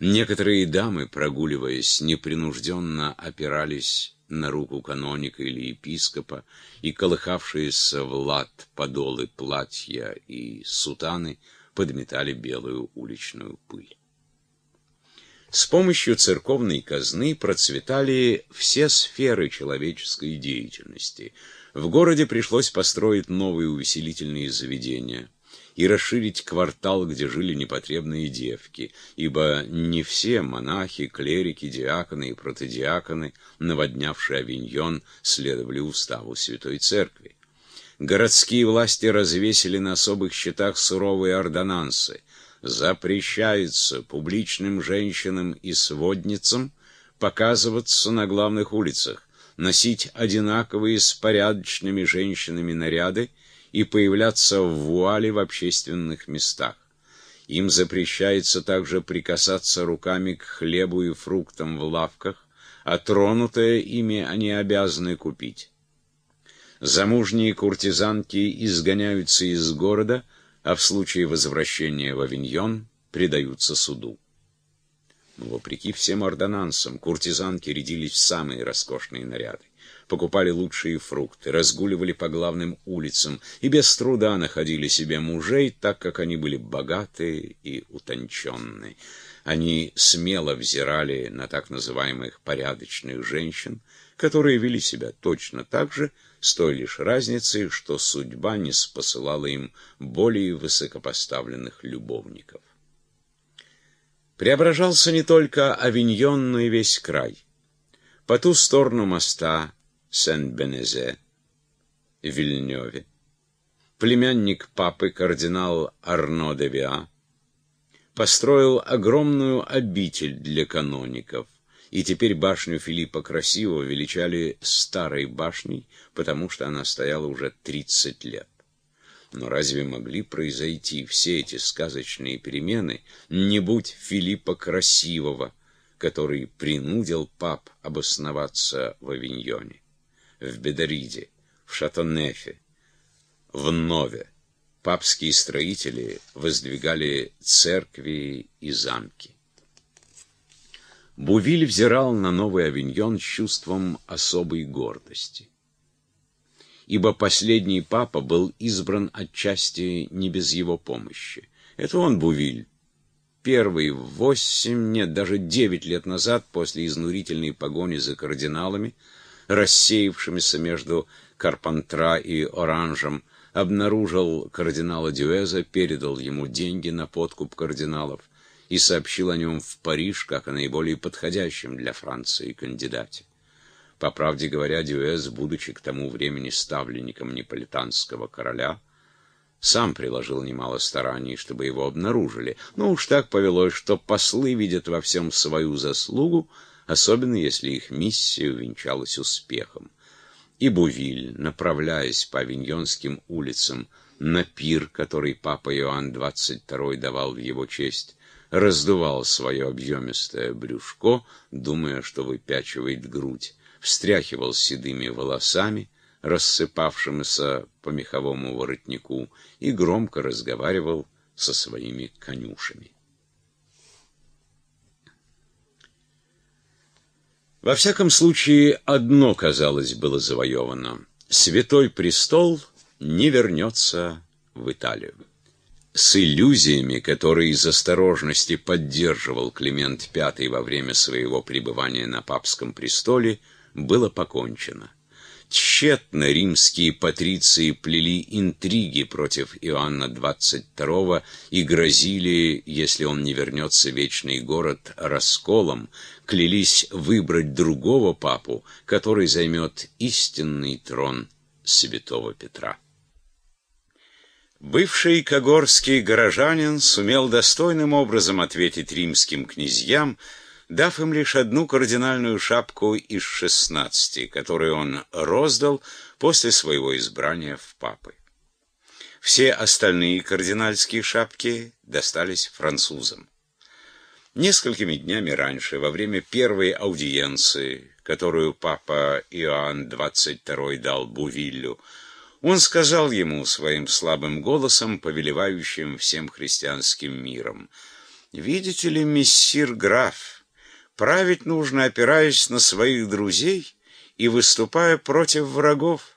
Некоторые дамы, прогуливаясь, непринужденно опирались на руку каноника или епископа, и колыхавшиеся в лад подолы платья и сутаны подметали белую уличную пыль. С помощью церковной казны процветали все сферы человеческой деятельности. В городе пришлось построить новые увеселительные заведения и расширить квартал, где жили непотребные девки, ибо не все монахи, клерики, диаконы и протодиаконы, наводнявшие Авиньон, следовали уставу Святой Церкви. Городские власти развесили на особых счетах суровые ордонансы – запрещается публичным женщинам и сводницам показываться на главных улицах, носить одинаковые с порядочными женщинами наряды и появляться в вуале в общественных местах. Им запрещается также прикасаться руками к хлебу и фруктам в лавках, а тронутое ими они обязаны купить. Замужние куртизанки изгоняются из города, а в случае возвращения в Авиньон предаются суду. Вопреки всем ордонансам, куртизанки рядились в самые роскошные наряды, покупали лучшие фрукты, разгуливали по главным улицам и без труда находили себе мужей, так как они были богатые и утонченные. Они смело взирали на так называемых порядочных женщин, которые вели себя точно так же, с той лишь разницей, что судьба не спосылала им более высокопоставленных любовников. Преображался не только Авиньон, но и весь край. По ту сторону моста Сен-Бенезе, в Вильнёве, племянник папы кардинал Арно де Виа построил огромную обитель для каноников, и теперь башню Филиппа Красивого величали старой башней, потому что она стояла уже 30 лет. Но разве могли произойти все эти сказочные перемены, не будь Филиппа Красивого, который принудил пап обосноваться в Авиньоне, в Бедариде, в Шатонефе, в Нове? Папские строители воздвигали церкви и замки. Бувиль взирал на новый авиньон с чувством особой гордости. Ибо последний папа был избран отчасти не без его помощи. Это он, Бувиль, первый восемь, нет, даже девять лет назад, после изнурительной погони за кардиналами, рассеявшимися между Карпантра и Оранжем, обнаружил кардинала Дюэза, передал ему деньги на подкуп кардиналов, и сообщил о нем в Париж как о наиболее подходящем для Франции кандидате. По правде говоря, Дюэз, будучи к тому времени ставленником неаполитанского короля, сам приложил немало стараний, чтобы его обнаружили. Но уж так повелось, что послы видят во всем свою заслугу, особенно если их миссия увенчалась успехом. И Бувиль, направляясь по Авиньонским улицам на пир, который папа Иоанн XXII давал в его честь, раздувал свое объемистое брюшко, думая, что выпячивает грудь, встряхивал седыми волосами, рассыпавшимися по меховому воротнику, и громко разговаривал со своими конюшами. Во всяком случае, одно, казалось, было завоевано. Святой престол не вернется в Италию с иллюзиями, которые из осторожности поддерживал Климент V во время своего пребывания на папском престоле, было покончено. Тщетно римские патриции плели интриги против Иоанна XXII и грозили, если он не вернется вечный город, расколом, клялись выбрать другого папу, который займет истинный трон святого Петра. Бывший когорский горожанин сумел достойным образом ответить римским князьям, дав им лишь одну кардинальную шапку из шестнадцати, которую он роздал после своего избрания в папы. Все остальные кардинальские шапки достались французам. Несколькими днями раньше, во время первой аудиенции, которую папа Иоанн XXII дал Бувиллю, он сказал ему своим слабым голосом, повелевающим всем христианским миром, Видите ли, мессир граф, править нужно, опираясь на своих друзей и выступая против врагов.